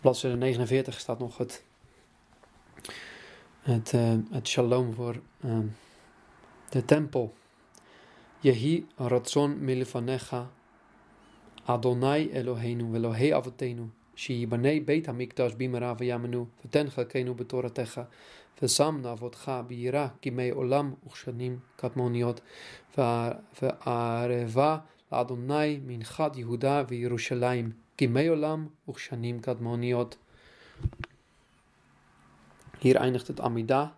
bladzijde 49 staat nog het, het, eh, het shalom voor eh, de tempel. Yehi ratzon milifanecha Adonai Eloheinu velohei Avotenu Shiibane Beta Mikdash Bimera yamenu, Vetencha Kenu Betoratecha Vesamna Votcha Bira Kime Olam Uchanim Katmoniot Veareva Adonai Minchat Yehuda Vierushalayim Gimei Olam Uchanim Kadmoniot. Hier eindigt het Amida